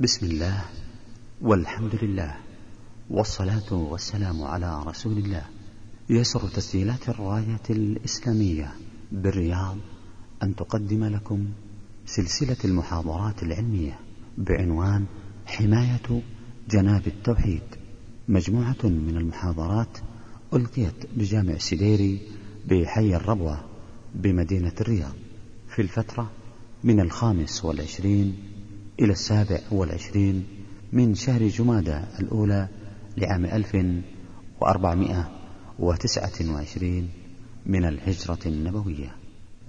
بسم الله والحمد لله والصلاة والسلام على رسول الله. يسر تسجيلات الراية الإسلامية بالرياض أن تقدم لكم سلسلة المحاضرات العلمية بعنوان حماية جناب التوحيد. مجموعة من المحاضرات ألقيت بجامع سديري بحي الربوة بمدينة الرياض في الفترة من الخامس والعشرين إلى السابع والعشرين من شهر جمادى الأولى لعام ألف وأربعمائة وتسعة وعشرين من الهجرة النبوية.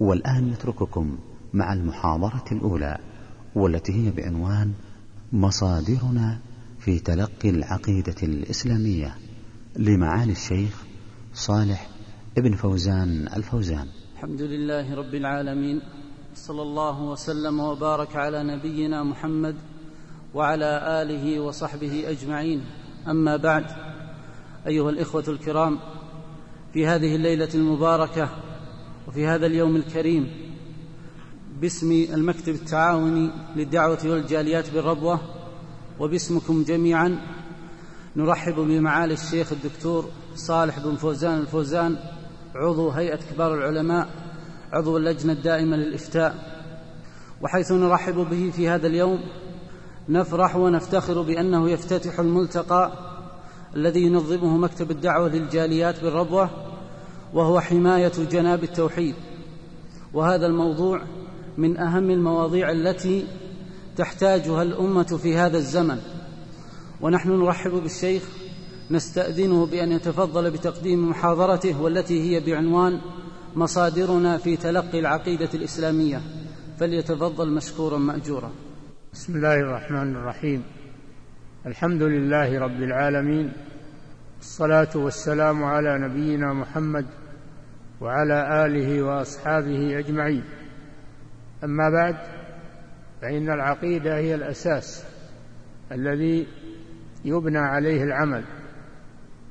والآن نترككم مع المحاضرة الأولى والتي هي بعنوان مصادرنا في تلقي العقيدة الإسلامية لمعالي الشيخ صالح ابن فوزان الفوزان. الحمد لله رب العالمين صلى الله وسلم وبارك على نبينا محمد وعلى آله وصحبه أجمعين. أما بعد أيها الإخوة الكرام في هذه الليلة المباركة وفي هذا اليوم الكريم باسم المكتب التعاوني للدعوة والجاليات بالربوة وباسمكم جميعا نرحب بمعالي الشيخ الدكتور صالح بن فوزان الفوزان عضو هيئة كبار العلماء عضو اللجنة الدائمة للإفتاء. وحيث نرحب به في هذا اليوم نفرح ونفتخر بأنه يفتتح الملتقى الذي ينظمه مكتب الدعوة للجاليات بالربوة وهو حماية جناب التوحيد. وهذا الموضوع من أهم المواضيع التي تحتاجها الأمة في هذا الزمن. ونحن نرحب بالشيخ نستأذنه بأن يتفضل بتقديم محاضرته والتي هي بعنوان مصادرنا في تلقي العقيدة الإسلامية فليتفضل مشكورا مأجورا. بسم الله الرحمن الرحيم. الحمد لله رب العالمين الصلاه والسلام على نبينا محمد وعلى آله وأصحابه أجمعين. أما بعد فإن العقيدة هي الأساس الذي يبنى عليه العمل.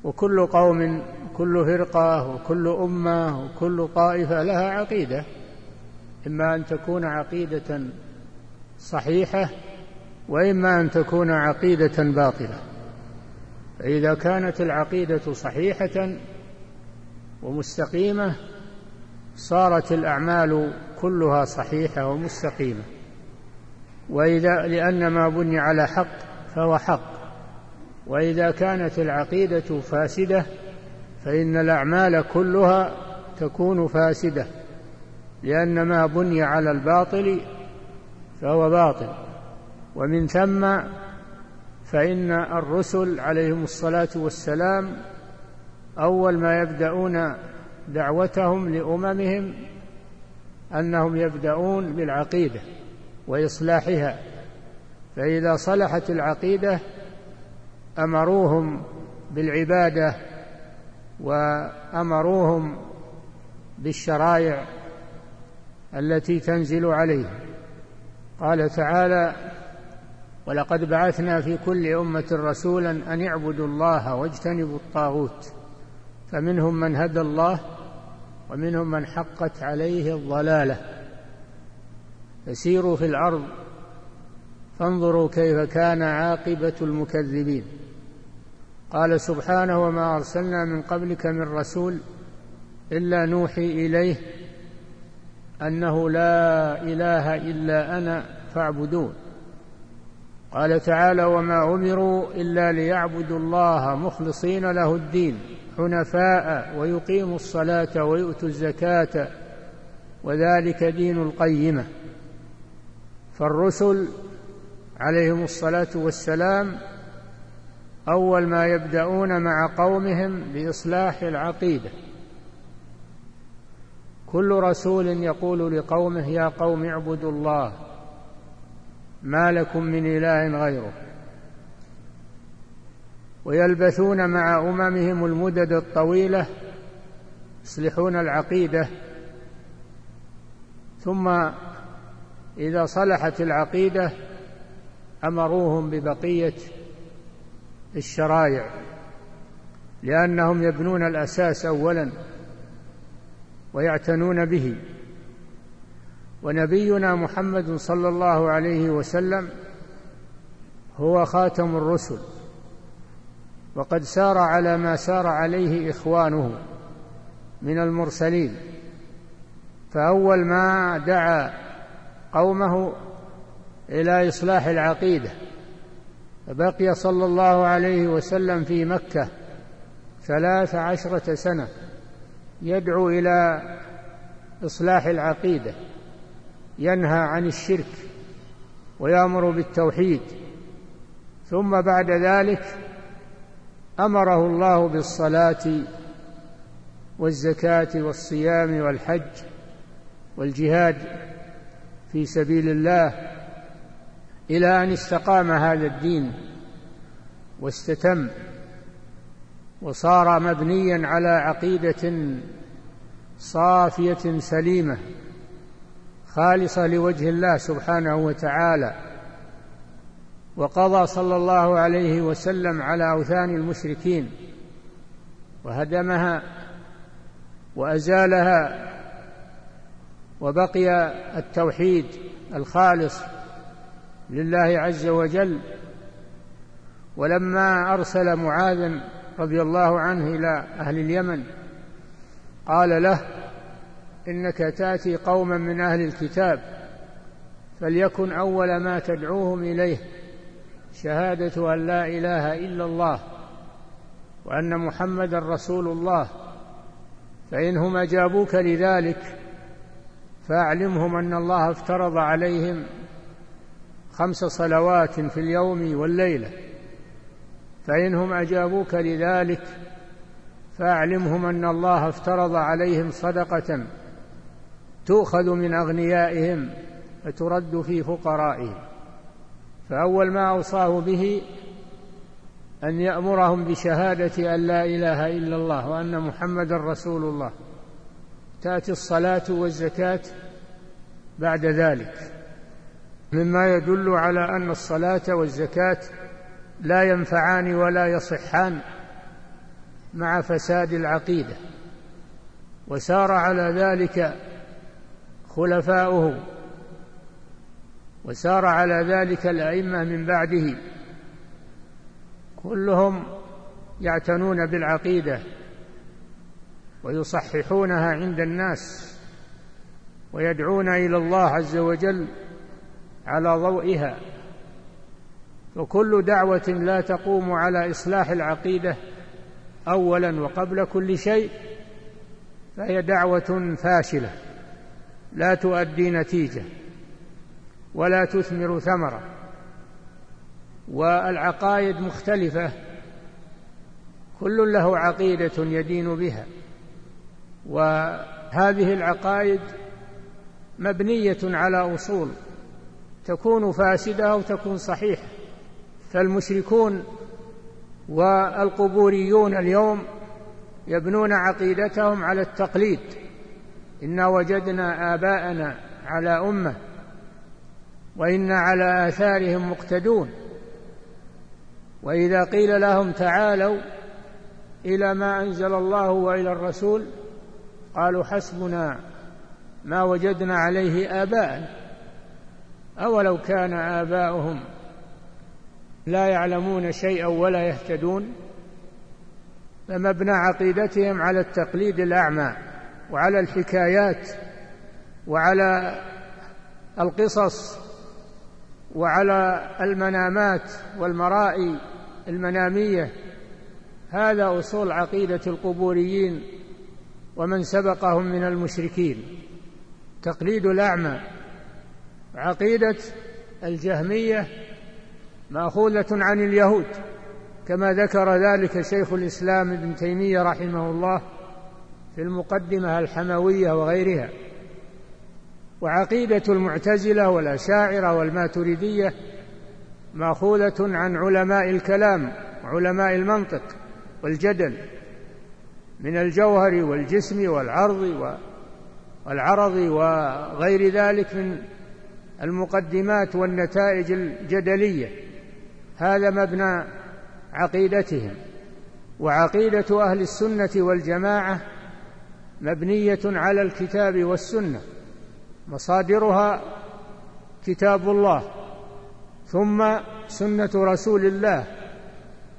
وكل قوم كل فرقة وكل أمة وكل طائفة لها عقيدة. إما أن تكون عقيدة صحيحة وإما أن تكون عقيدة باطلة. فإذا كانت العقيدة صحيحة ومستقيمة صارت الأعمال كلها صحيحة ومستقيمة. وإذا لأن ما بني على حق فهو حق. وإذا كانت العقيدة فاسدة فإن الأعمال كلها تكون فاسدة لأن ما بني على الباطل فهو باطل. ومن ثم فإن الرسل عليهم الصلاة والسلام أول ما يبدأون دعوتهم لأممهم أنهم يبدأون بالعقيدة وإصلاحها. فإذا صلحت العقيدة أمروهم بالعبادة وأمروهم بالشرائع التي تنزل عليهم قال تعالى ولقد بعثنا في كل أمة رسولا أن اعبدوا الله واجتنبوا الطاغوت فمنهم من هدى الله ومنهم من حقت عليه الضلالة. فسيروا في الأرض فانظروا كيف كان عاقبة المكذبين. قال سبحانه وما أرسلنا من قبلك من رسول إلا نوحي إليه أنه لا إله إلا أنا فاعبدون. قال تعالى وما أمروا إلا ليعبدوا الله مخلصين له الدين حنفاء ويقيموا الصلاة ويؤتوا الزكاة وذلك دين القيمة. فالرسل عليهم الصلاة والسلام أول ما يبدأون مع قومهم بإصلاح العقيدة. كل رسول يقول لقومه يا قوم اعبدوا الله ما لكم من إله غيره. ويلبثون مع أممهم المدد الطويلة يصلحون العقيدة. ثم إذا صلحت العقيدة أمروهم ببقية الشرائع لأنهم يبنون الأساس اولا ويعتنون به. ونبينا محمد صلى الله عليه وسلم هو خاتم الرسل وقد سار على ما سار عليه إخوانه من المرسلين. فأول ما دعا قومه إلى إصلاح العقيدة. فبقي صلى الله عليه وسلم في مكة ثلاث عشرة سنة يدعو إلى إصلاح العقيدة. ينهى عن الشرك ويأمر بالتوحيد. ثم بعد ذلك أمره الله بالصلاة والزكاة والصيام والحج والجهاد في سبيل الله. إلى أن استقام هذا الدين واستتم وصار مبنيا على عقيدة صافية سليمة خالصة لوجه الله سبحانه وتعالى وقضى صلى الله عليه وسلم على أوثان المشركين وهدمها وأزالها وبقي التوحيد الخالص لله عز وجل. ولما أرسل معاذا رضي الله عنه إلى أهل اليمن قال له إنك تأتي قوما من أهل الكتاب فليكن أول ما تدعوهم إليه شهادة أن لا إله إلا الله وأن محمدا رسول الله فإنهم أجابوك لذلك فأعلمهم أن الله افترض عليهم خمس صلوات في اليوم والليلة. فإنهم أجابوك لذلك فأعلمهم أن الله افترض عليهم صدقة تؤخذ من أغنيائهم فترد في فقرائهم. فأول ما أوصاه به أن يأمرهم بشهادة أن لا إله إلا الله وأن محمدا رسول الله. تأتي الصلاة والزكاة بعد ذلك. مما يدل على أن الصلاة والزكاة لا ينفعان ولا يصحان مع فساد العقيدة وسار على ذلك خلفاؤه وسار على ذلك الأئمة من بعده. كلهم يعتنون بالعقيدة ويصححونها عند الناس ويدعون إلى الله عز وجل على ضوئها. وكل دعوة لا تقوم على إصلاح العقيدة أولا وقبل كل شيء فهي دعوة فاشلة لا تؤدي نتيجة ولا تثمر ثمرة والعقائد مختلفة كل له عقيدة يدين بها وهذه العقائد مبنية على أصول. تكون فاسدة أو تكون صحيحة. فالمشركون والقبوريون اليوم يبنون عقيدتهم على التقليد. إنا وجدنا آباءنا على أمة وإنا على آثارهم مقتدون. وإذا قيل لهم تعالوا إلى ما أنزل الله وإلى الرسول قالوا حسبنا ما وجدنا عليه آباءنا. أولو كان آباؤهم لا يعلمون شيئا ولا يهتدون فمبنى عقيدتهم على التقليد الأعمى وعلى الحكايات وعلى القصص وعلى المنامات والمرائي المنامية. هذا أصول عقيدة القبوريين ومن سبقهم من المشركين. تقليد الأعمى عقيدة الجهمية مأخوذة عن اليهود كما ذكر ذلك شيخ الإسلام ابن تيمية رحمه الله في المقدمة الحموية وغيرها. وعقيدة المعتزلة والأشاعرة والماتريدية مأخوذة عن علماء الكلام وعلماء المنطق والجدل من الجوهر والجسم والعرض والعرض وغير ذلك من المقدمات والنتائج الجدلية هذا مبنى عقيدتهم. وعقيدة أهل السنة والجماعة مبنية على الكتاب والسنة مصادرها كتاب الله ثم سنة رسول الله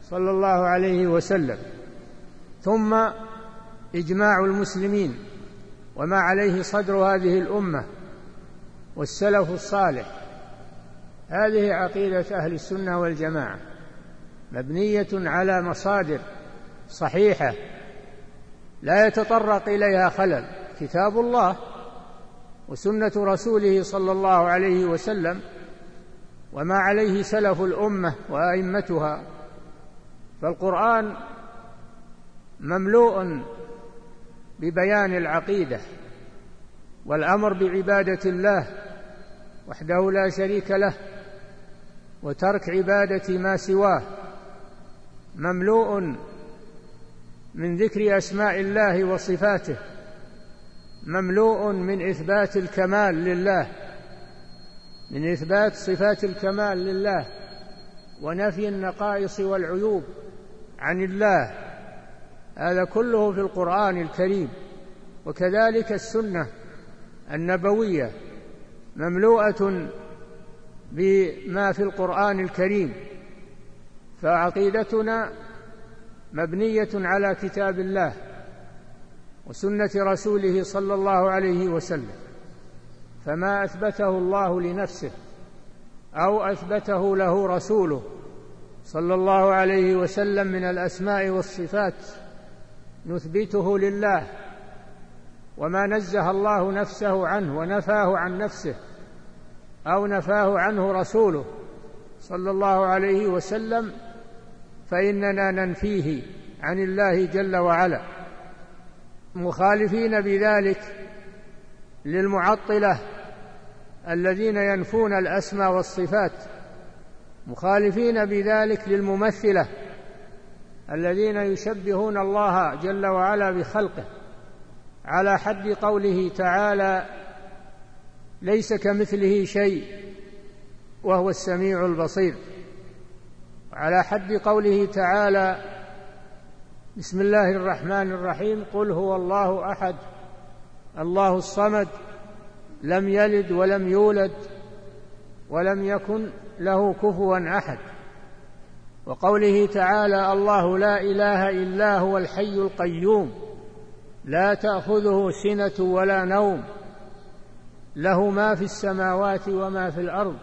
صلى الله عليه وسلم ثم إجماع المسلمين وما عليه صدر هذه الأمة. والسلف الصالح. هذه عقيدة أهل السنة والجماعة. مبنية على مصادر صحيحة. لا يتطرق إليها خلل. كتاب الله وسنة رسوله صلى الله عليه وسلم وما عليه سلف الأمة وأئمتها. فالقرآن مملوء ببيان العقيدة. والأمر بعبادة الله وحده لا شريك له وترك عبادة ما سواه مملوء من ذكر أسماء الله وصفاته مملوء من إثبات الكمال لله من إثبات صفات الكمال لله ونفي النقائص والعيوب عن الله. هذا كله في القرآن الكريم وكذلك السنة. النبوية مملوءة بما في القرآن الكريم فعقيدتنا مبنية على كتاب الله وسنة رسوله صلى الله عليه وسلم فما أثبته الله لنفسه أو أثبته له رسوله صلى الله عليه وسلم من الأسماء والصفات نثبته لله. وما نزه الله نفسه عنه ونفاه عن نفسه أو نفاه عنه رسوله صلى الله عليه وسلم فإننا ننفيه عن الله جل وعلا. مخالفين بذلك للمعطلة الذين ينفون الأسماء والصفات. مخالفين بذلك للممثلة الذين يشبهون الله جل وعلا بخلقه. على حد قوله تعالى ليس كمثله شيء وهو السميع البصير. على حد قوله تعالى بسم الله الرحمن الرحيم قل هو الله أحد الله الصمد لم يلد ولم يولد ولم يكن له كفوا أحد. وقوله تعالى الله لا إله إلا هو الحي القيوم. لا تأخذه سنة ولا نوم. له ما في السماوات وما في الأرض.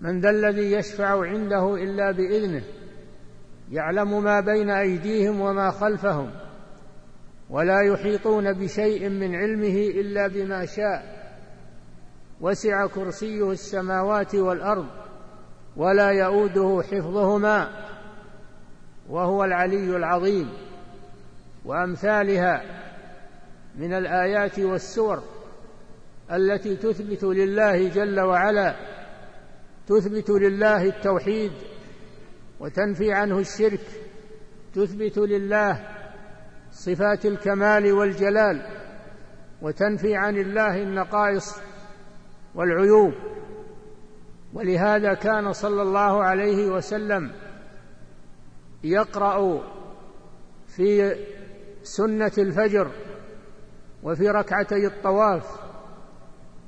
من ذا الذي يشفع عنده إلا بإذنه يعلم ما بين أيديهم وما خلفهم ولا يحيطون بشيء من علمه إلا بما شاء. وسع كرسيه السماوات والأرض ولا يؤوده حفظهما وهو العلي العظيم. وأمثالها من الآيات والسور التي تثبت لله جل وعلا تثبت لله التوحيد وتنفي عنه الشرك تثبت لله صفات الكمال والجلال وتنفي عن الله النقائص والعيوب. ولهذا كان صلى الله عليه وسلم يقرأ في سنة الفجر وفي ركعتي الطواف.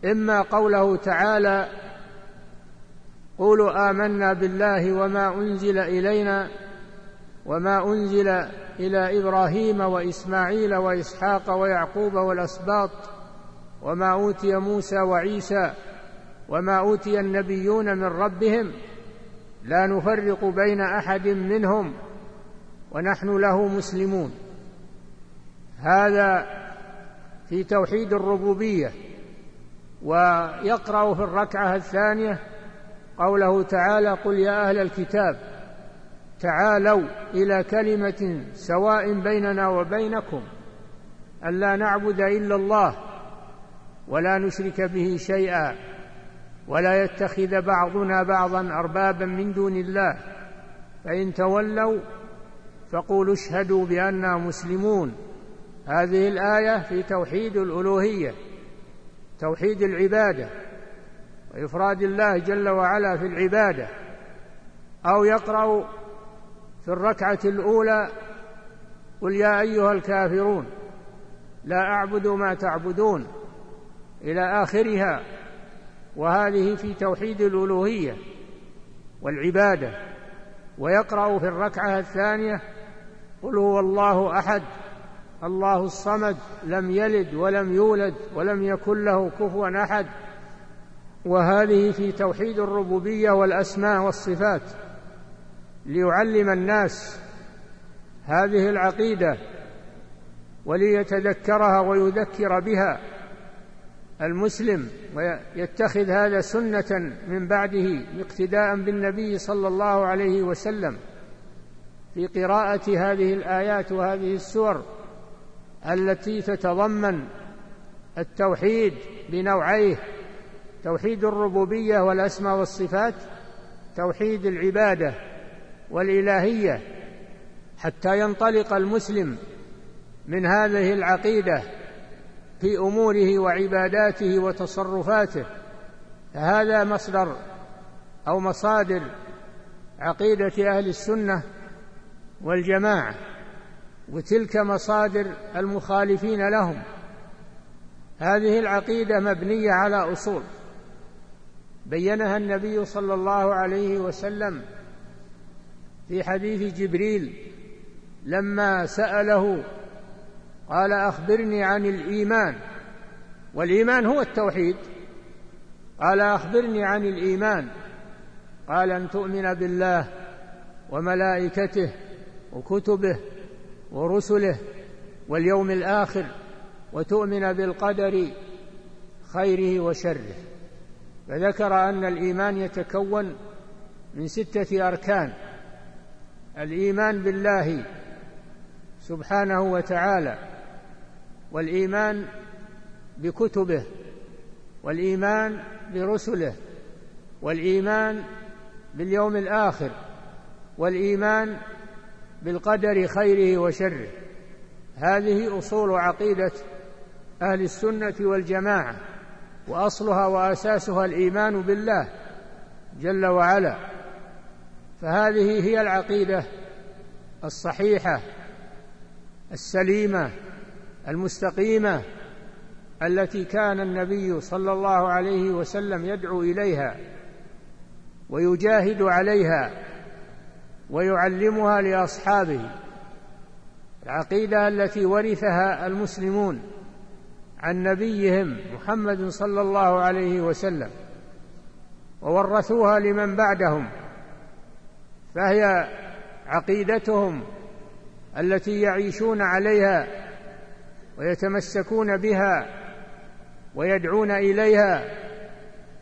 إما قوله تعالى قولوا آمنا بالله وما أنزل إلينا وما أنزل إلى إبراهيم وإسماعيل وإسحاق ويعقوب والأسباط وما أوتي موسى وعيسى وما أوتي النبيون من ربهم لا نفرق بين أحد منهم ونحن له مسلمون. هذا في توحيد الربوبية ويقرأ في الركعة الثانية قوله تعالى قل يا أهل الكتاب تعالوا إلى كلمة سواء بيننا وبينكم الا نعبد إلا الله ولا نشرك به شيئا ولا يتخذ بعضنا بعضا أربابا من دون الله فإن تولوا فقولوا اشهدوا بانا مسلمون. هذه الآية في توحيد الألوهية توحيد العبادة وإفراد الله جل وعلا في العبادة أو يقرأ في الركعة الأولى قل يا أيها الكافرون لا أعبد ما تعبدون إلى آخرها وهذه في توحيد الألوهية والعبادة ويقرأ في الركعة الثانية قل هو الله أحد. الله الصمد لم يلد ولم يولد ولم يكن له كفوا أحد. وهذه في توحيد الربوبية والأسماء والصفات ليعلم الناس هذه العقيدة وليتذكرها ويذكر بها المسلم ويتخذ هذا سنة من بعده اقتداء بالنبي صلى الله عليه وسلم في قراءة هذه الآيات وهذه السور. التي تتضمن التوحيد بنوعيه توحيد الربوبية والأسماء والصفات توحيد العبادة والإلهية حتى ينطلق المسلم من هذه العقيدة في أموره وعباداته وتصرفاته. هذا مصدر أو مصادر عقيدة أهل السنة والجماعة. وتلك مصادر المخالفين لهم. هذه العقيدة مبنية على أصول. بينها النبي صلى الله عليه وسلم في حديث جبريل لما سأله قال أخبرني عن الإيمان. والإيمان هو التوحيد. قال أخبرني عن الإيمان. قال أن تؤمن بالله وملائكته وكتبه ورسله واليوم الآخر وتؤمن بالقدر خيره وشره. فذكر أن الإيمان يتكون من ستة أركان الإيمان بالله سبحانه وتعالى والإيمان بكتبه والإيمان برسله والإيمان باليوم الآخر والإيمان بالقدر خيره وشره. هذه أصول عقيدة أهل السنة والجماعة وأصلها وأساسها الإيمان بالله جل وعلا. فهذه هي العقيدة الصحيحة السليمة المستقيمة التي كان النبي صلى الله عليه وسلم يدعو إليها ويجاهد عليها. ويعلمها لأصحابه. العقيدة التي ورثها المسلمون عن نبيهم محمد صلى الله عليه وسلم وورثوها لمن بعدهم فهي عقيدتهم التي يعيشون عليها ويتمسكون بها ويدعون إليها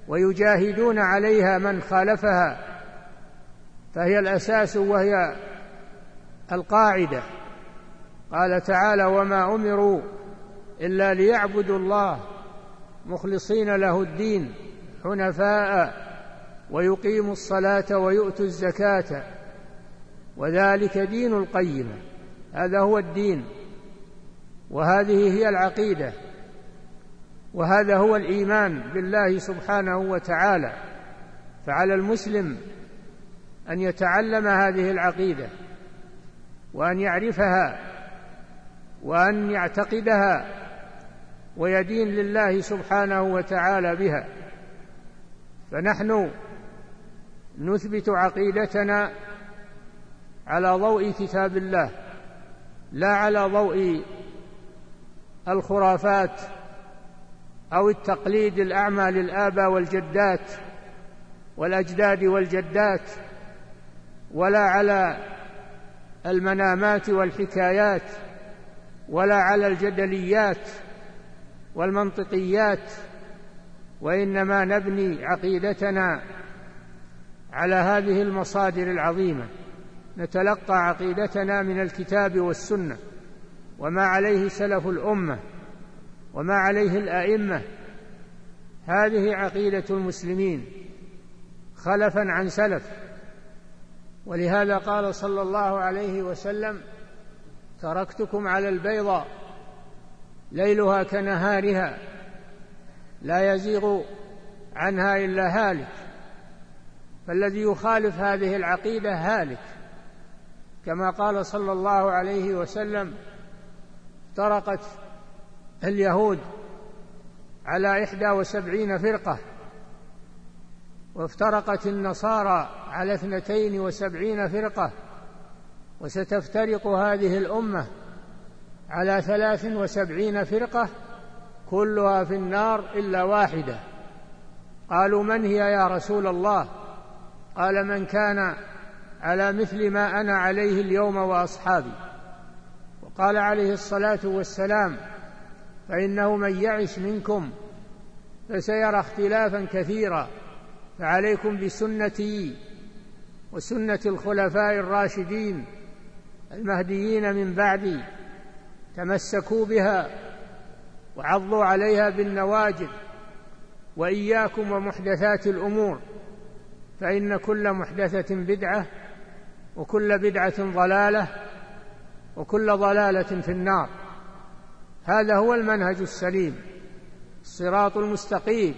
ويجاهدون عليها من خالفها. فهي الأساس وهي القاعدة. قال تعالى وما أمروا إلا ليعبدوا الله مخلصين له الدين حنفاء ويقيموا الصلاة ويؤتوا الزكاة. وذلك دين القيمة. هذا هو الدين. وهذه هي العقيدة. وهذا هو الإيمان بالله سبحانه وتعالى. فعلى المسلم أن يتعلم هذه العقيدة وأن يعرفها وأن يعتقدها ويدين لله سبحانه وتعالى بها. فنحن نثبت عقيدتنا على ضوء كتاب الله لا على ضوء الخرافات أو التقليد الأعمى للآباء والجدات والأجداد والجدات. ولا على المنامات والحكايات ولا على الجدليات والمنطقيات وإنما نبني عقيدتنا على هذه المصادر العظيمة. نتلقى عقيدتنا من الكتاب والسنة وما عليه سلف الأمة وما عليه الأئمة. هذه عقيدة المسلمين خلفا عن سلف. ولهذا قال صلى الله عليه وسلم تركتكم على البيضاء ليلها كنهارها لا يزيغ عنها إلا هالك فالذي يخالف هذه العقيدة هالك. كما قال صلى الله عليه وسلم افترقت اليهود على إحدى وسبعين فرقة وافترقت النصارى على اثنتين وسبعين فرقة وستفترق هذه الأمة على ثلاث وسبعين فرقة كلها في النار إلا واحدة. قالوا من هي يا رسول الله؟ قال من كان على مثل ما أنا عليه اليوم وأصحابي. وقال عليه الصلاة والسلام فإنه من يعش منكم فسيرى اختلافا كثيرا. فعليكم بسنتي وسنة الخلفاء الراشدين المهديين من بعدي تمسكوا بها وعضوا عليها بالنواجذ وإياكم ومحدثات الأمور فإن كل محدثة بدعة وكل بدعة ضلالة وكل ضلالة في النار. هذا هو المنهج السليم الصراط المستقيم.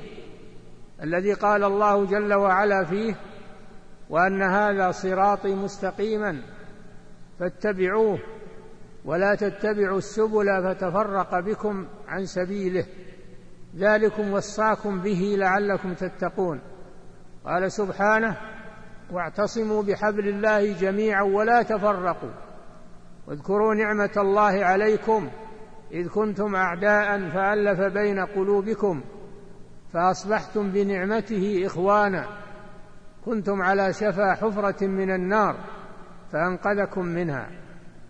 الذي قال الله جل وعلا فيه وأن هذا صراطي مستقيما فاتبعوه ولا تتبعوا السبل فتفرق بكم عن سبيله. ذلكم وصاكم به لعلكم تتقون. قال سبحانه واعتصموا بحبل الله جميعا ولا تفرقوا. واذكروا نعمة الله عليكم إذ كنتم أعداء فألف بين قلوبكم فأصبحتم بنعمته إخوانا. كنتم على شفا حفرة من النار فأنقذكم منها.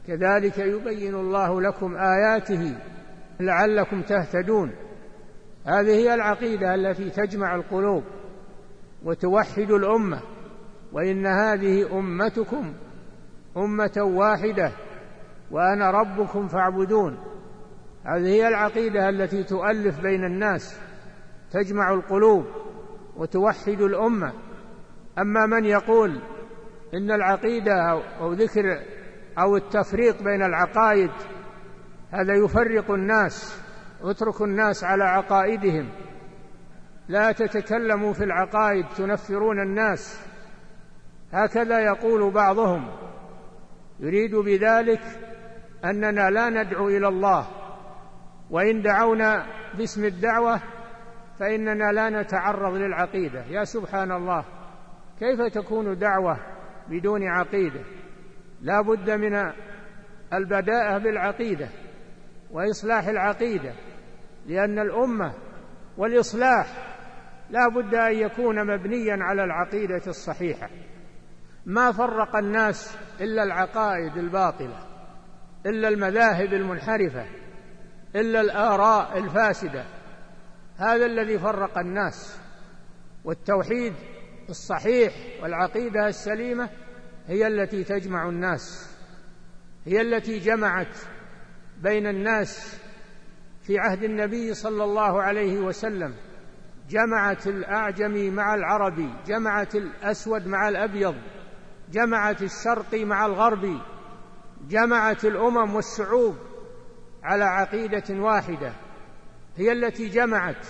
كذلك يبين الله لكم آياته لعلكم تهتدون. هذه هي العقيدة التي تجمع القلوب وتوحد الأمة وإن هذه أمتكم أمة واحدة وأنا ربكم فاعبدون. هذه هي العقيدة التي تؤلف بين الناس. تجمع القلوب وتوحد الأمة. أما من يقول إن العقيدة أو ذكر أو التفريق بين العقائد هذا يفرق الناس اتركوا الناس على عقائدهم. لا تتكلموا في العقائد تنفرون الناس. هكذا يقول بعضهم. يريد بذلك أننا لا ندعو إلى الله. وإن دعونا باسم الدعوة فإننا لا نتعرض للعقيدة. يا سبحان الله كيف تكون دعوة بدون عقيدة؟ لا بد من البداءة بالعقيدة وإصلاح العقيدة لأن الأمة والإصلاح لا بد أن يكون مبنيا على العقيدة الصحيحة. ما فرق الناس إلا العقائد الباطلة إلا المذاهب المنحرفة إلا الآراء الفاسدة. هذا الذي فرق الناس والتوحيد الصحيح والعقيدة السليمة هي التي تجمع الناس هي التي جمعت بين الناس في عهد النبي صلى الله عليه وسلم. جمعت الاعجمي مع العربي جمعت الأسود مع الأبيض جمعت الشرقي مع الغربي جمعت الأمم والشعوب على عقيدة واحدة. هي التي جمعت.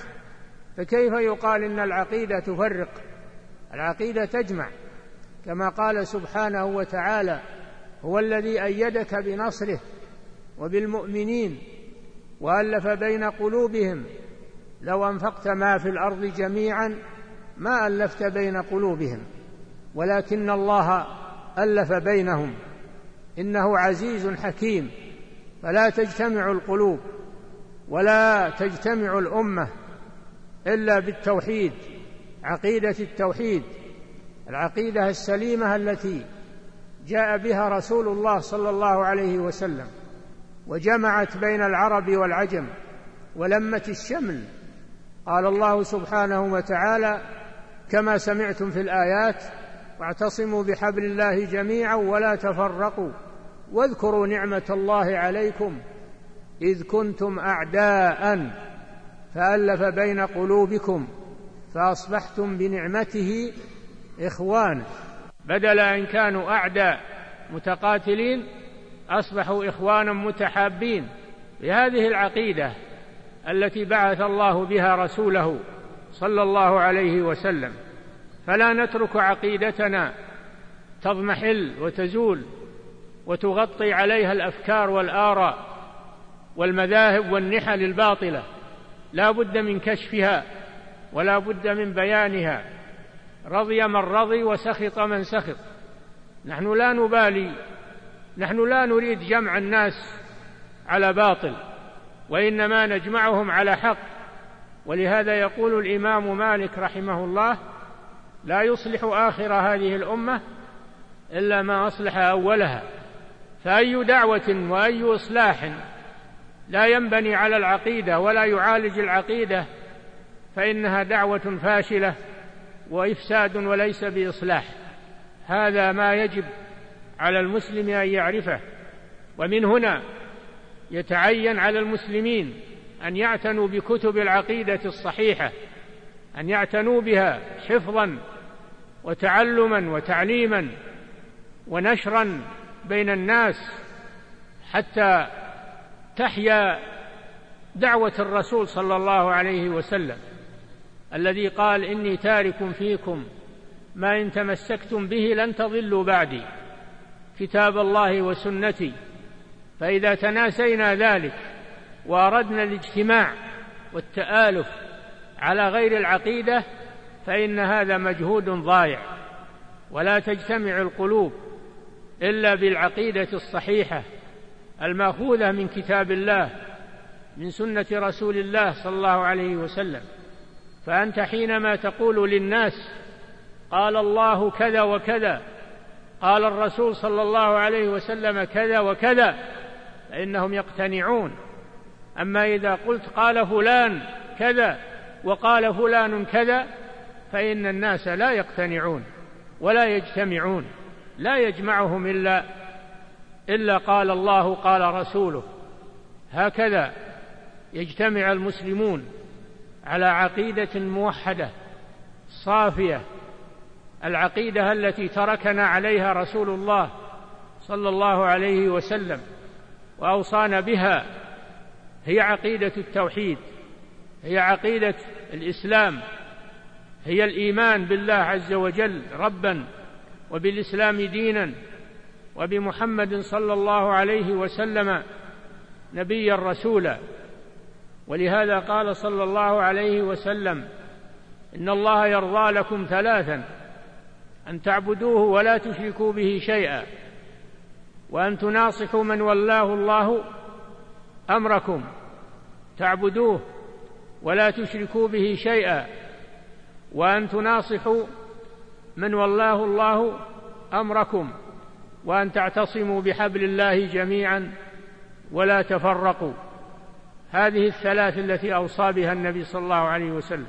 فكيف يقال إن العقيدة تفرق؟ العقيدة تجمع. كما قال سبحانه وتعالى هو الذي أيدك بنصره وبالمؤمنين وألف بين قلوبهم. لو أنفقت ما في الأرض جميعا ما ألفت بين قلوبهم ولكن الله ألف بينهم. إنه عزيز حكيم. فلا تجتمع القلوب. ولا تجتمع الأمة إلا بالتوحيد عقيدة التوحيد العقيدة السليمة التي جاء بها رسول الله صلى الله عليه وسلم وجمعت بين العرب والعجم ولمت الشمل. قال الله سبحانه وتعالى كما سمعتم في الآيات واعتصموا بحبل الله جميعا ولا تفرقوا واذكروا نعمة الله عليكم إذ كنتم أعداء فألف بين قلوبكم فأصبحتم بنعمته اخوانا بدل أن كانوا أعداء متقاتلين أصبحوا اخوانا متحابين. بهذه العقيدة التي بعث الله بها رسوله صلى الله عليه وسلم. فلا نترك عقيدتنا تضمحل وتزول وتغطي عليها الأفكار والآراء. والمذاهب والنحل الباطلة. لا بد من كشفها ولا بد من بيانها. رضي من رضي وسخط من سخط. نحن لا نبالي نحن لا نريد جمع الناس على باطل وإنما نجمعهم على حق. ولهذا يقول الإمام مالك رحمه الله لا يصلح آخر هذه الأمة إلا ما أصلح أولها. فأي دعوة وأي إصلاح لا ينبني على العقيدة ولا يعالج العقيدة فإنها دعوة فاشلة وإفساد وليس بإصلاح. هذا ما يجب على المسلم أن يعرفه. ومن هنا يتعين على المسلمين أن يعتنوا بكتب العقيدة الصحيحة أن يعتنوا بها حفظا وتعلما وتعليما ونشرا بين الناس حتى تحيا دعوة الرسول صلى الله عليه وسلم الذي قال إني تارك فيكم ما إن تمسكتم به لن تضلوا بعدي كتاب الله وسنتي فإذا تناسينا ذلك وأردنا الاجتماع والتآلف على غير العقيدة فإن هذا مجهود ضايع ولا تجتمع القلوب إلا بالعقيدة الصحيحة المأخوذة من كتاب الله من سنة رسول الله صلى الله عليه وسلم. فأنت حينما تقول للناس قال الله كذا وكذا قال الرسول صلى الله عليه وسلم كذا وكذا فإنهم يقتنعون. أما إذا قلت قال فلان كذا وقال فلان كذا فإن الناس لا يقتنعون ولا يجتمعون لا يجمعهم إلا إلا قال الله قال رسوله. هكذا يجتمع المسلمون على عقيدة موحدة صافية العقيدة التي تركنا عليها رسول الله صلى الله عليه وسلم وأوصانا بها هي عقيدة التوحيد هي عقيدة الإسلام هي الإيمان بالله عز وجل ربا وبالإسلام دينا. وبمحمد صلى الله عليه وسلم نبيا رسولا. ولهذا قال صلى الله عليه وسلم إن الله يرضى لكم ثلاثا أن تعبدوه ولا تشركوا به شيئا وأن تناصحوا من ولاه الله أمركم تعبدوه ولا تشركوا به شيئا وأن تناصحوا من ولاه الله أمركم. وأن تعتصموا بحبل الله جميعا ولا تفرقوا. هذه الثلاث التي أوصى بها النبي صلى الله عليه وسلم.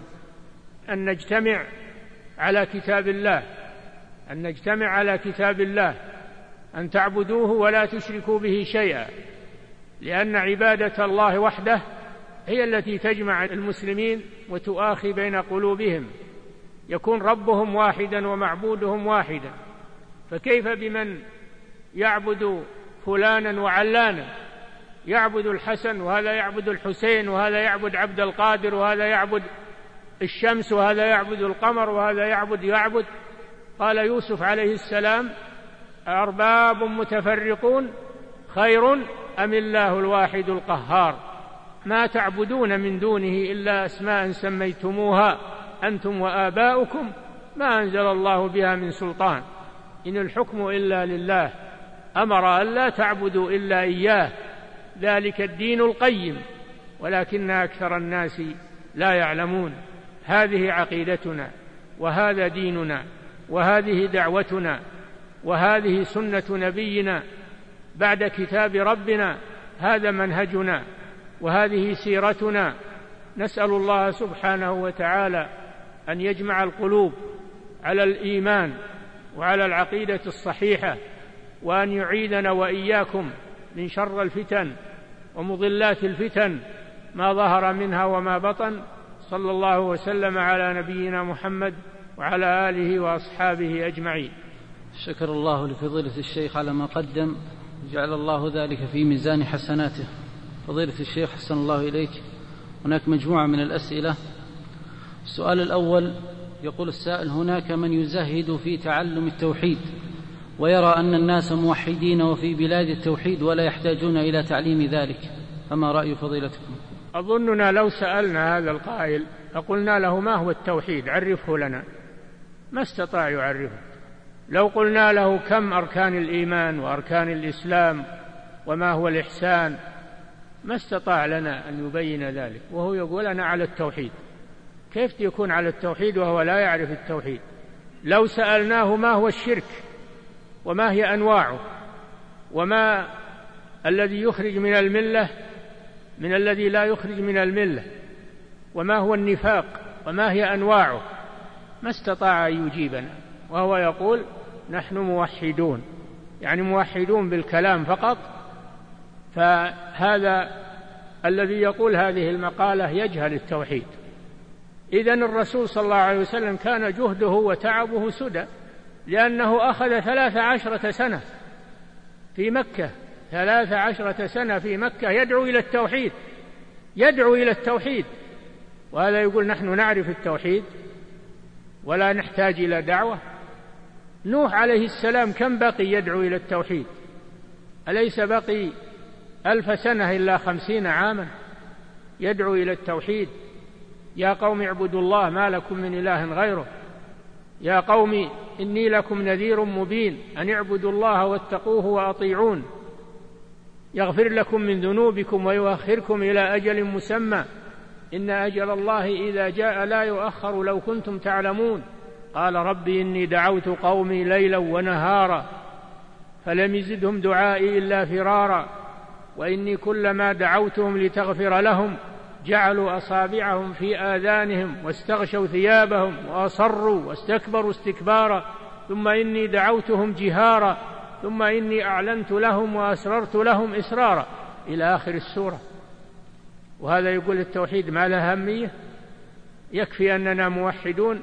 أن نجتمع على كتاب الله أن نجتمع على كتاب الله أن تعبدوه ولا تشركوا به شيئا لأن عبادة الله وحده هي التي تجمع المسلمين وتؤاخي بين قلوبهم. يكون ربهم واحدا ومعبودهم واحدا. فكيف بمن يعبد فلانا وعلانا. يعبد الحسن وهذا يعبد الحسين وهذا يعبد عبد القادر وهذا يعبد الشمس وهذا يعبد القمر وهذا يعبد يعبد. قال يوسف عليه السلام أرباب متفرقون خير أم الله الواحد القهار؟ ما تعبدون من دونه إلا أسماء سميتموها أنتم وآباؤكم ما أنزل الله بها من سلطان. إن الحكم إلا لله. أمر أن لا تعبدوا إلا إياه. ذلك الدين القيم ولكن أكثر الناس لا يعلمون. هذه عقيدتنا وهذا ديننا وهذه دعوتنا وهذه سنة نبينا. بعد كتاب ربنا هذا منهجنا وهذه سيرتنا. نسأل الله سبحانه وتعالى أن يجمع القلوب على الإيمان وعلى العقيدة الصحيحة. وأن يعيذنا وإياكم من شر الفتن ومضلات الفتن ما ظهر منها وما بطن صلى الله وسلم على نبينا محمد وعلى آله وأصحابه أجمعين. شكر الله لفضيلة الشيخ على ما قدم. جعل الله ذلك في ميزان حسناته. فضيلة الشيخ حسن الله إليك. هناك مجموعة من الأسئلة. السؤال الأول يقول السائل هناك من يزهد في تعلم التوحيد. ويرى أن الناس موحدين وفي بلاد التوحيد ولا يحتاجون إلى تعليم ذلك. فما رأي فضيلتكم؟ أظننا لو سألنا هذا القائل لقلنا له ما هو التوحيد؟ عرفه لنا. ما استطاع يعرفه. لو قلنا له كم أركان الإيمان وأركان الإسلام وما هو الإحسان ما استطاع لنا أن يبين ذلك. وهو يقول أنا على التوحيد. كيف يكون على التوحيد وهو لا يعرف التوحيد؟ لو سألناه ما هو الشرك وما هي أنواعه وما الذي يخرج من الملة من الذي لا يخرج من الملة وما هو النفاق وما هي أنواعه. ما استطاع أن يجيبنا وهو يقول نحن موحدون يعني موحدون بالكلام فقط. فهذا الذي يقول هذه المقالة يجهل التوحيد. إذا الرسول صلى الله عليه وسلم كان جهده وتعبه سدى. لأنه أخذ ثلاث عشرة سنة في مكة. ثلاث عشرة سنة في مكة يدعو إلى التوحيد يدعو إلى التوحيد. وهذا يقول نحن نعرف التوحيد ولا نحتاج إلى دعوة. نوح عليه السلام كم بقي يدعو إلى التوحيد؟ أليس بقي ألف سنة إلا خمسين عاما يدعو إلى التوحيد؟ يا قوم اعبدوا الله ما لكم من إله غيره. يا قوم إني لكم نذير مبين أن اعبدوا الله واتقوه وأطيعون. يغفر لكم من ذنوبكم ويؤخركم إلى أجل مسمى. إن أجل الله إذا جاء لا يؤخر لو كنتم تعلمون. قال ربي إني دعوت قومي ليلا ونهارا فلم يزدهم دعائي إلا فرارا. وإني كلما دعوتهم لتغفر لهم جعلوا أصابعهم في آذانهم واستغشوا ثيابهم وأصروا واستكبروا استكبارا. ثم إني دعوتهم جهارا. ثم إني أعلنت لهم وأسررت لهم إسرارا. إلى آخر السورة. وهذا يقول التوحيد ما له أهمية. يكفي أننا موحدون.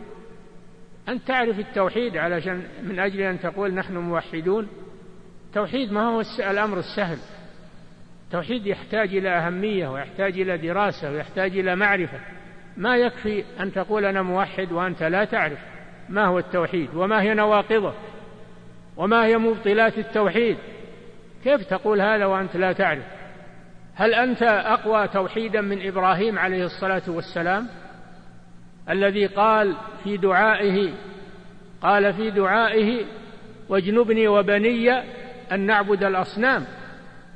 أن تعرف التوحيد علشان من أجل أن تقول نحن موحدون. التوحيد ما هو الأمر السهل. التوحيد يحتاج إلى أهمية ويحتاج إلى دراسة ويحتاج إلى معرفة. ما يكفي أن تقول أنا موحد وأنت لا تعرف ما هو التوحيد وما هي نواقضه وما هي مبطلات التوحيد. كيف تقول هذا وأنت لا تعرف؟ هل أنت أقوى توحيدا من إبراهيم عليه الصلاة والسلام؟ الذي قال في دعائه قال في دعائه واجنبني وبني أن نعبد الأصنام.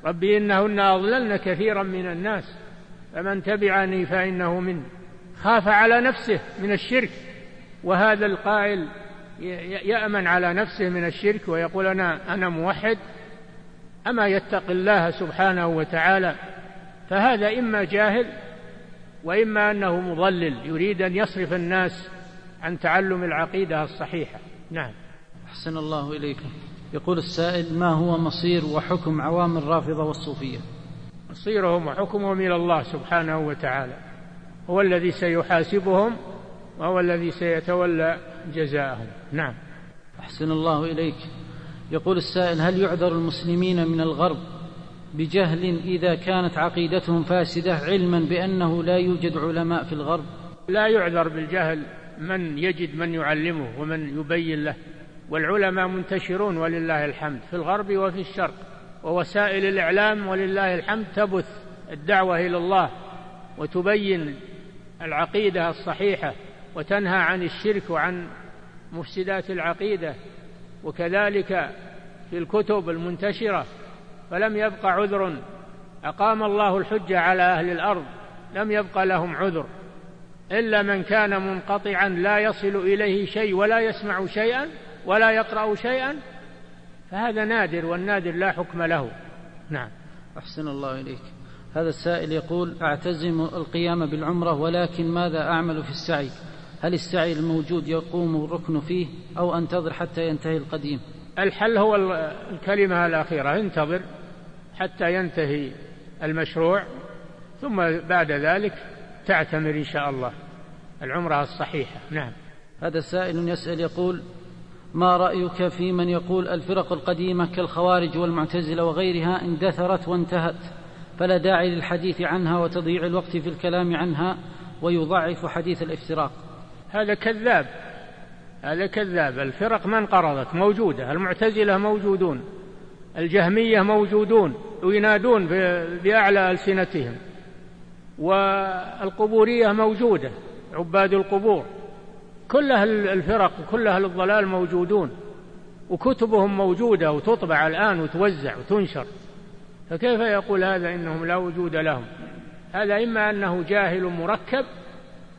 ربي إنهن أضللن كثيرا من الناس فمن تبعني فإنه من خاف على نفسه من الشرك وهذا القائل يأمن على نفسه من الشرك ويقول أنا أنا موحد أما يتقي الله سبحانه وتعالى فهذا إما جاهل وإما أنه مضلل يريد أن يصرف الناس عن تعلم العقيدة الصحيحة. نعم. أحسن الله إليكم يقول السائل ما هو مصير وحكم عوام الرافضة والصوفية؟ مصيرهم وحكمهم إلى الله سبحانه وتعالى. هو الذي سيحاسبهم وهو الذي سيتولى جزاءهم. نعم. أحسن الله إليك. يقول السائل هل يعذر المسلمين من الغرب بجهل إذا كانت عقيدتهم فاسدة علما بأنه لا يوجد علماء في الغرب؟ لا يعذر بالجهل من يجد من يعلمه ومن يبين له. والعلماء منتشرون ولله الحمد في الغرب وفي الشرق ووسائل الإعلام ولله الحمد تبث الدعوة إلى الله وتبين العقيدة الصحيحة وتنهى عن الشرك وعن مفسدات العقيدة وكذلك في الكتب المنتشرة فلم يبق عذر أقام الله الحجة على أهل الأرض لم يبق لهم عذر إلا من كان منقطعا لا يصل إليه شيء ولا يسمع شيئا ولا يقرأ شيئا فهذا نادر والنادر لا حكم له. نعم. أحسن الله إليك. هذا السائل يقول أعتزم القيام بالعمرة ولكن ماذا أعمل في السعي؟ هل السعي الموجود يقوم الركن فيه أو أنتظر حتى ينتهي القديم؟ الحل هو الكلمة الأخيرة انتظر حتى ينتهي المشروع ثم بعد ذلك تعتمر إن شاء الله. العمرة الصحيحة. نعم. هذا سائل يسأل يقول ما رأيك في من يقول الفرق القديمة كالخوارج والمعتزلة وغيرها اندثرت وانتهت؟ فلا داعي للحديث عنها وتضييع الوقت في الكلام عنها ويضعف حديث الافتراق. هذا كذاب. هذا كذاب. الفرق ما انقرضت موجودة. المعتزلة موجودون. الجهمية موجودون. وينادون بأعلى ألسنتهم. والقبورية موجودة. عباد القبور. كل أهل الفرق وكل أهل الضلال موجودون وكتبهم موجودة وتطبع الآن وتوزع وتنشر. فكيف يقول هذا إنهم لا وجود لهم؟ هذا إما أنه جاهل مركب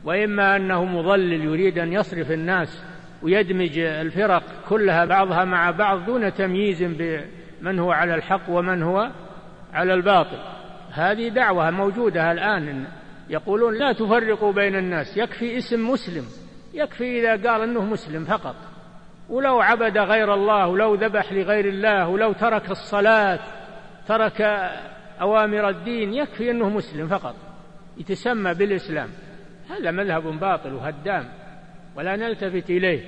وإما أنه مضلل يريد أن يصرف الناس ويدمج الفرق كلها بعضها مع بعض دون تمييز بمن هو على الحق ومن هو على الباطل. هذه دعوة موجودة الآن يقولون لا تفرقوا بين الناس يكفي اسم مسلم. يكفي إذا قال أنه مسلم فقط. ولو عبد غير الله ولو ذبح لغير الله ولو ترك الصلاة ترك أوامر الدين يكفي أنه مسلم فقط. يتسمى بالإسلام. هذا مذهب باطل وهدام ولا نلتفت إليه.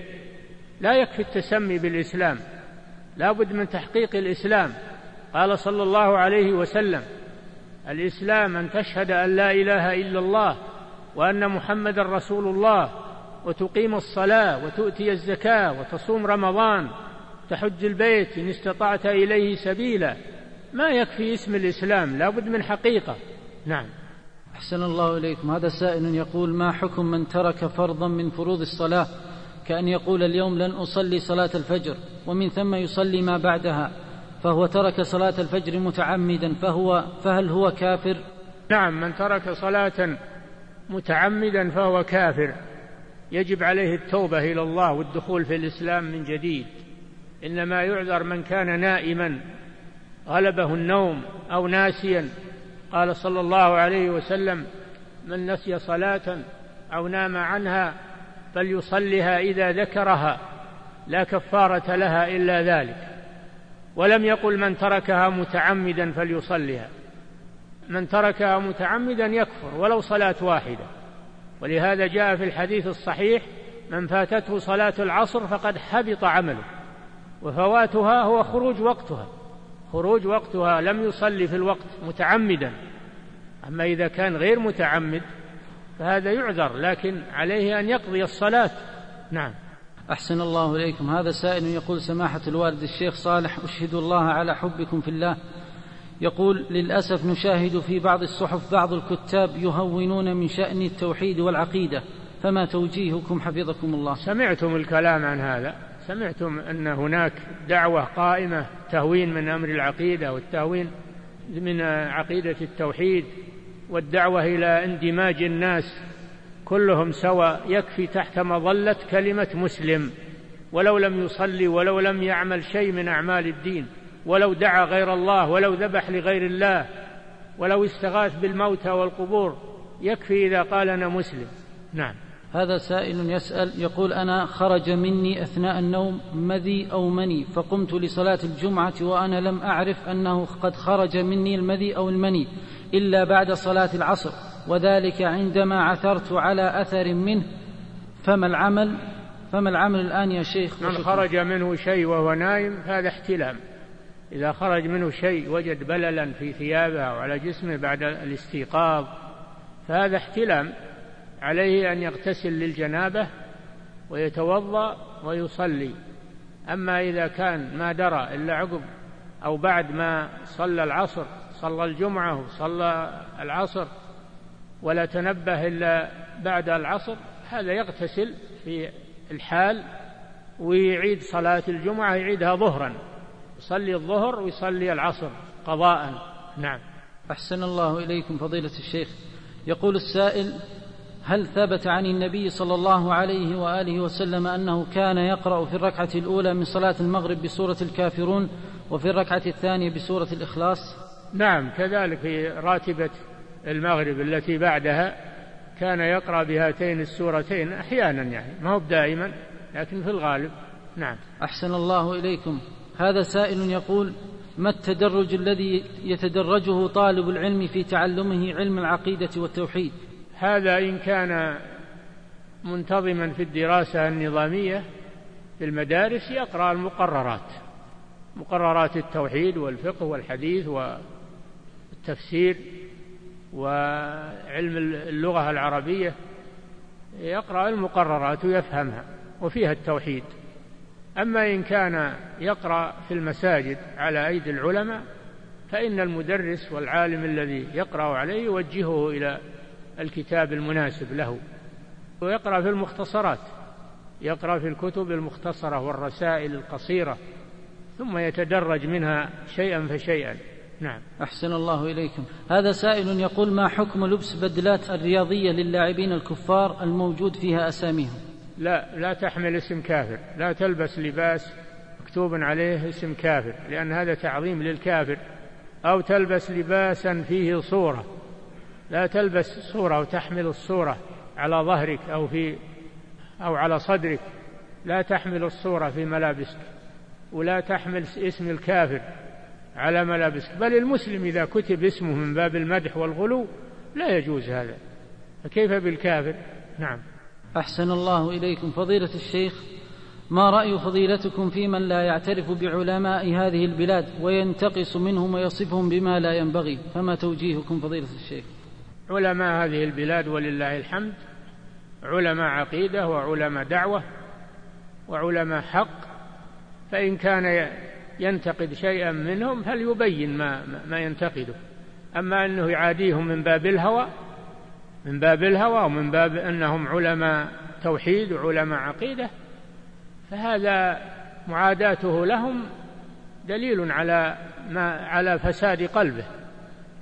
لا يكفي التسمي بالإسلام. لا بد من تحقيق الإسلام. قال صلى الله عليه وسلم الإسلام أن تشهد أن لا إله إلا الله وأن محمد رسول الله وتقيم الصلاة وتؤتي الزكاة وتصوم رمضان تحج البيت إن استطعت إليه سبيلا. ما يكفي اسم الإسلام لا بد من حقيقة. نعم. أحسن الله إليكم. هذا سائل يقول ما حكم من ترك فرضا من فروض الصلاة كأن يقول اليوم لن أصلي صلاة الفجر ومن ثم يصلي ما بعدها؟ فهو ترك صلاة الفجر متعمدا فهو فهل هو كافر؟ نعم من ترك صلاة متعمدا فهو كافر. يجب عليه التوبة إلى الله والدخول في الإسلام من جديد. إنما يعذر من كان نائما غلبه النوم أو ناسيا. قال صلى الله عليه وسلم من نسي صلاة أو نام عنها فليصلها إذا ذكرها لا كفارة لها إلا ذلك. ولم يقل من تركها متعمدا فليصلها. من تركها متعمدا يكفر ولو صلاة واحدة. ولهذا جاء في الحديث الصحيح من فاتته صلاة العصر فقد حبط عمله وفواتها هو خروج وقتها خروج وقتها لم يصلي في الوقت متعمدا أما إذا كان غير متعمد فهذا يعذر لكن عليه أن يقضي الصلاة. نعم. أحسن الله إليكم. هذا سائل يقول سماحة الوالد الشيخ صالح أشهد الله على حبكم في الله. يقول للأسف نشاهد في بعض الصحف بعض الكتاب يهونون من شأن التوحيد والعقيدة فما توجيهكم حفظكم الله. سمعتم الكلام عن هذا؟ سمعتم أن هناك دعوة قائمة تهوين من أمر العقيدة والتهوين من عقيدة التوحيد والدعوة إلى اندماج الناس كلهم سواء يكفي تحت مظلة كلمة مسلم ولو لم يصلي ولو لم يعمل شيء من أعمال الدين. ولو دعا غير الله ولو ذبح لغير الله ولو استغاث بالموتى والقبور يكفي إذا قال أنا مسلم. نعم. هذا سائل يسأل يقول أنا خرج مني أثناء النوم مذي أو مني فقمت لصلاة الجمعة وأنا لم أعرف أنه قد خرج مني المذي أو المني إلا بعد صلاة العصر وذلك عندما عثرت على أثر منه. فما العمل؟ فما العمل الآن يا شيخ؟ من خرج منه شيء وهو نايم هذا احتلام. إذا خرج منه شيء وجد بللا في ثيابه أو على جسمه بعد الاستيقاظ فهذا احتلام عليه أن يغتسل للجنابة ويتوضأ ويصلي. أما إذا كان ما درى إلا عقب أو بعد ما صلى العصر صلى الجمعة وصلى العصر ولا تنبه إلا بعد العصر هذا يغتسل في الحال ويعيد صلاة الجمعة يعيدها ظهرا. يصلي الظهر ويصلي العصر قضاء. نعم. أحسن الله إليكم فضيلة الشيخ. يقول السائل هل ثبت عن النبي صلى الله عليه وآله وسلم أنه كان يقرأ في الركعة الأولى من صلاة المغرب بسورة الكافرون وفي الركعة الثانية بسورة الإخلاص؟ نعم كذلك في راتبة المغرب التي بعدها كان يقرأ بهاتين السورتين أحيانا يعني ما هو دائما لكن في الغالب. نعم. أحسن الله إليكم. هذا سائل يقول ما التدرج الذي يتدرجه طالب العلم في تعلمه علم العقيدة والتوحيد؟ هذا إن كان منتظما في الدراسة النظامية في المدارس يقرأ المقررات مقررات التوحيد والفقه والحديث والتفسير وعلم اللغة العربية يقرأ المقررات ويفهمها وفيها التوحيد. أما إن كان يقرأ في المساجد على أيدي العلماء فإن المدرس والعالم الذي يقرأ عليه يوجهه إلى الكتاب المناسب له. ويقرأ في المختصرات يقرأ في الكتب المختصرة والرسائل القصيرة ثم يتدرج منها شيئا فشيئا. نعم. أحسن الله إليكم. هذا سائل يقول ما حكم لبس بدلات الرياضية للاعبين الكفار الموجود فيها أساميهم؟ لا لا تحمل اسم كافر لا تلبس لباس مكتوب عليه اسم كافر لأن هذا تعظيم للكافر. أو تلبس لباسا فيه صورة لا تلبس صورة وتحمل الصورة على ظهرك أو في أو على صدرك. لا تحمل الصورة في ملابسك ولا تحمل اسم الكافر على ملابسك. بل المسلم إذا كتب اسمه من باب المدح والغلو لا يجوز هذا. فكيف بالكافر؟ نعم. أحسن الله إليكم. فضيلة الشيخ ما رأي فضيلتكم في من لا يعترف بعلماء هذه البلاد وينتقص منهم ويصفهم بما لا ينبغي؟ فما توجيهكم فضيلة الشيخ؟ علماء هذه البلاد ولله الحمد علماء عقيدة وعلماء دعوة وعلماء حق فإن كان ينتقد شيئا منهم فليبين ما ما ينتقده. أما أنه يعاديهم من باب الهوى من باب الهوى ومن باب أنهم علماء توحيد وعلماء عقيدة فهذا معاداته لهم دليل على ما على فساد قلبه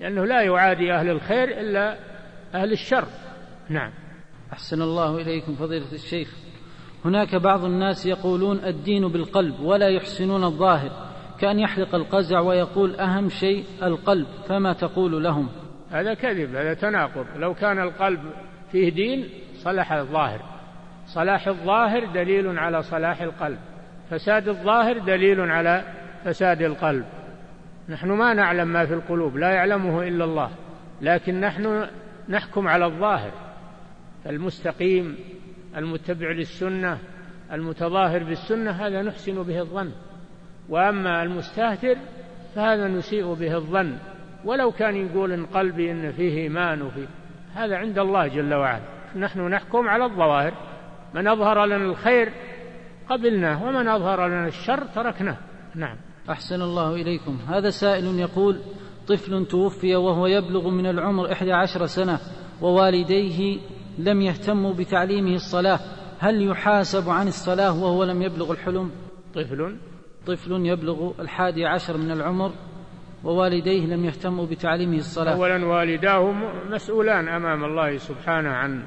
لأنه لا يعادي أهل الخير إلا أهل الشر. نعم. أحسن الله إليكم فضيلة الشيخ. هناك بعض الناس يقولون الدين بالقلب ولا يحسنون الظاهر كأن يحلق القزع ويقول أهم شيء القلب فما تقول لهم؟ هذا كذب هذا تناقض. لو كان القلب فيه دين صلح الظاهر. صلاح الظاهر دليل على صلاح القلب. فساد الظاهر دليل على فساد القلب. نحن ما نعلم ما في القلوب لا يعلمه إلا الله. لكن نحن نحكم على الظاهر. المستقيم المتبع للسنة المتظاهر بالسنة هذا نحسن به الظن. وأما المستهتر فهذا نسيء به الظن. ولو كان يقول إن قلبي إن فيه إيمان وفيه هذا عند الله جل وعلا. نحن نحكم على الظواهر. من أظهر لنا الخير قبلناه ومن أظهر لنا الشر تركناه. نعم. أحسن الله إليكم. هذا سائل يقول طفل توفي وهو يبلغ من العمر إحدى عشر سنة ووالديه لم يهتموا بتعليمه الصلاة هل يحاسب عن الصلاة وهو لم يبلغ الحلم؟ طفل. طفل يبلغ الحادي عشر من العمر ووالديه لم يهتموا بتعليمه الصلاة. أولا والداه مسؤولان أمام الله سبحانه عن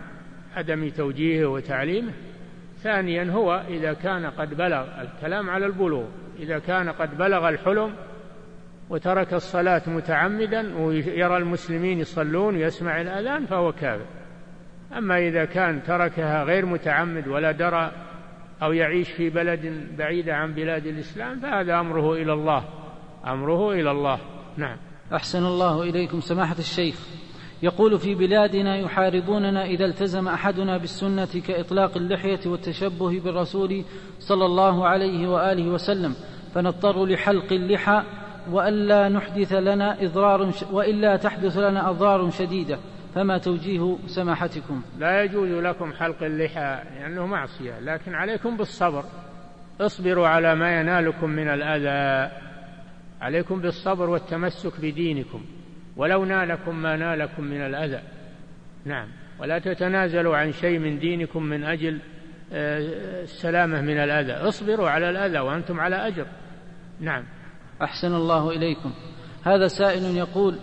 عدم توجيهه وتعليمه. ثانيا هو إذا كان قد بلغ الكلام على البلوغ إذا كان قد بلغ الحلم وترك الصلاة متعمدا ويرى المسلمين يصلون ويسمع الأذان فهو كافر. أما إذا كان تركها غير متعمد ولا درى أو يعيش في بلد بعيد عن بلاد الإسلام فهذا أمره إلى الله. أمره إلى الله. نعم. أحسن الله إليكم سماحة الشيخ. يقول في بلادنا يحاربوننا إذا التزم أحدنا بالسنة كإطلاق اللحية والتشبه بالرسول صلى الله عليه وآله وسلم فنضطر لحلق اللحى وألا نحدث لنا إضرار وإلا تحدث لنا أضرار شديدة. فما توجيه سماحتكم؟ لا يجوز لكم حلق اللحى لأنه معصية لكن عليكم بالصبر. اصبروا على ما ينالكم من الأذى. عليكم بالصبر والتمسك بدينكم ولو نالكم ما نالكم من الأذى. نعم. ولا تتنازلوا عن شيء من دينكم من أجل آه، السلامة من الأذى. اصبروا على الأذى وأنتم على أجر. نعم. أحسن الله إليكم. هذا سائل يقول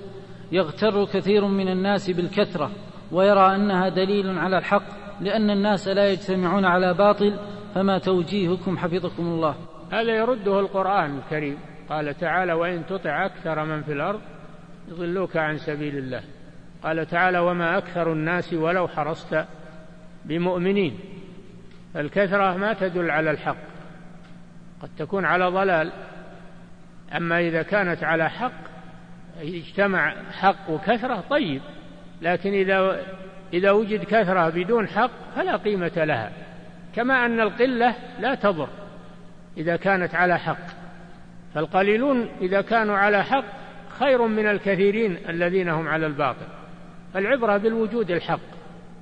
يغتر كثير من الناس بالكثرة ويرى أنها دليل على الحق لأن الناس لا يجتمعون على باطل فما توجيهكم حفظكم الله. هذا يرده القرآن الكريم. قال تعالى وإن تطع أكثر من في الأرض يضلوك عن سبيل الله. قال تعالى وما أكثر الناس ولو حرصت بمؤمنين. الكثرة ما تدل على الحق. قد تكون على ضلال. أما إذا كانت على حق اجتمع حق وكثرة طيب. لكن إذا إذا وجد كثرة بدون حق فلا قيمة لها. كما أن القلة لا تضر إذا كانت على حق. فالقليلون إذا كانوا على حق خير من الكثيرين الذين هم على الباطل. العبرة بالوجود الحق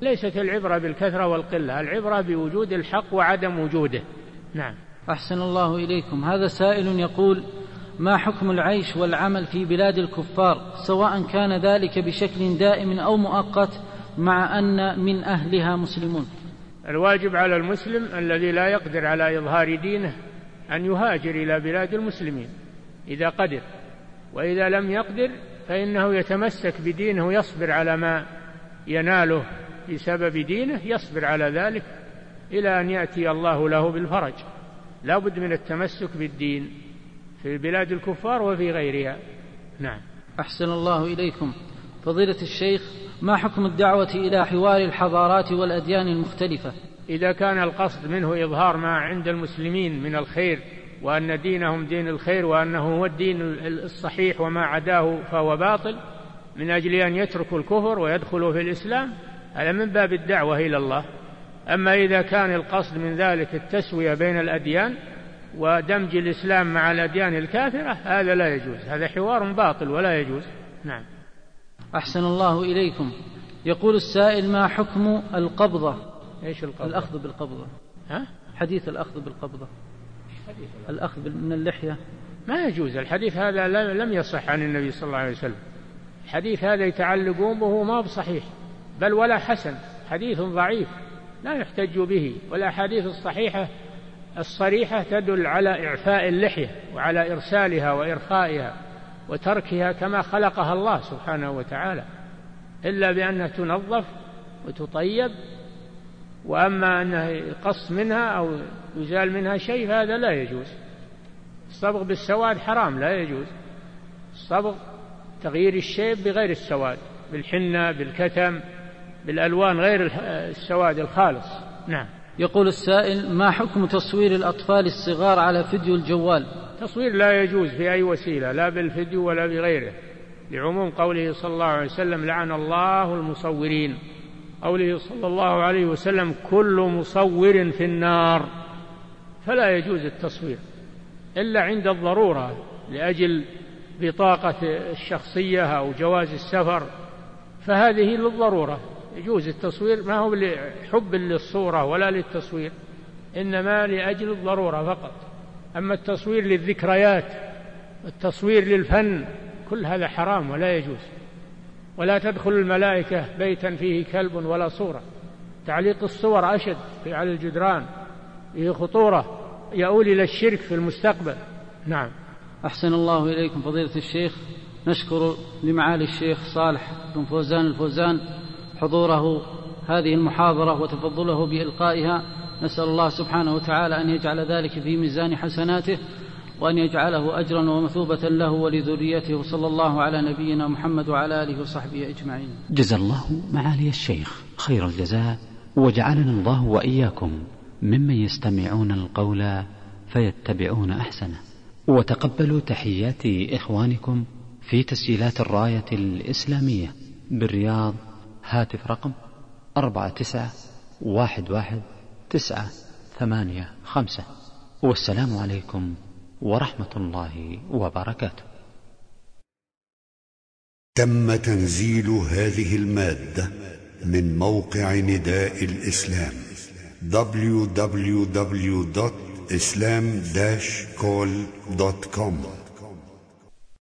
ليست العبرة بالكثرة والقلة العبرة بوجود الحق وعدم وجوده. نعم. أحسن الله إليكم. هذا سائل يقول ما حكم العيش والعمل في بلاد الكفار؟ سواء كان ذلك بشكل دائم أو مؤقت مع أن من أهلها مسلمون. الواجب على المسلم الذي لا يقدر على إظهار دينه أن يهاجر إلى بلاد المسلمين إذا قدر وإذا لم يقدر فإنه يتمسك بدينه ويصبر على ما يناله بسبب دينه يصبر على ذلك إلى أن يأتي الله له بالفرج. لا بد من التمسك بالدين في بلاد الكفار وفي غيرها. نعم. أحسن الله إليكم. فضيلة الشيخ ما حكم الدعوة إلى حوار الحضارات والأديان المختلفة؟ إذا كان القصد منه إظهار ما عند المسلمين من الخير وأن دينهم دين الخير وأنه هو الدين الصحيح وما عداه فهو باطل من أجل أن يتركوا الكفر ويدخلوا في الإسلام هذا من باب الدعوة إلى الله. أما إذا كان القصد من ذلك التسوية بين الأديان ودمج الإسلام مع الأديان الكافرة هذا لا يجوز هذا حوار باطل ولا يجوز. نعم. أحسن الله إليكم. يقول السائل ما حكم القبضة؟ إيش القبضة؟ الأخذ بالقبضة. ها؟ حديث الأخذ بالقبضة. الأخذ من اللحية. ما يجوز. الحديث هذا لم يصح عن النبي صلى الله عليه وسلم. الحديث هذا يتعلقون به ما بصحيح بل ولا حسن. حديث ضعيف لا يحتج به والأحاديث الصحيحة الصريحة تدل على إعفاء اللحية وعلى إرسالها وإرخائها وتركها كما خلقها الله سبحانه وتعالى. إلا بأنها تنظف وتطيب وأما أنه يقص منها أو يزال منها شيء فهذا لا يجوز. الصبغ بالسواد حرام لا يجوز. الصبغ تغيير الشيب بغير السواد بالحنة بالكتم بالألوان غير السواد الخالص. نعم. يقول السائل ما حكم تصوير الأطفال الصغار على فيديو الجوال؟ تصوير لا يجوز في أي وسيلة لا بالفيديو ولا بغيره. لعموم قوله صلى الله عليه وسلم لعن الله المصورين. قوله صلى الله عليه وسلم كل مصور في النار فلا يجوز التصوير إلا عند الضرورة لأجل بطاقة الشخصية أو جواز السفر فهذه للضرورة يجوز التصوير ما هو لحب للصورة ولا للتصوير إنما لأجل الضرورة فقط. أما التصوير للذكريات والتصوير للفن كل هذا حرام ولا يجوز. ولا تدخل الملائكة بيتا فيه كلب ولا صورة. تعليق الصور أشد في على الجدران فيه خطورة يؤول إلى الشرك في المستقبل. نعم. أحسن الله إليكم فضيلة الشيخ. نشكر لمعالي الشيخ صالح بن فوزان الفوزان حضوره هذه المحاضرة وتفضله بإلقائها. نسأل الله سبحانه وتعالى أن يجعل ذلك في ميزان حسناته وأن يجعله أجرا ومثوبة له ولذريته. صلى الله على نبينا محمد وعلى آله وصحبه أجمعين. جزا الله معالي الشيخ خير الجزاء. وجعلنا الله وإياكم ممن يستمعون القول فيتبعون أحسنه. وتقبلوا تحيات إخوانكم في تسجيلات الراية الإسلامية بالرياض. هاتف رقم أربعة تسعة واحد واحد تسعة ثمانية خمسة. والسلام عليكم ورحمة الله وبركاته. تم تنزيل هذه المادة من موقع نداء الإسلام www.islam-call.com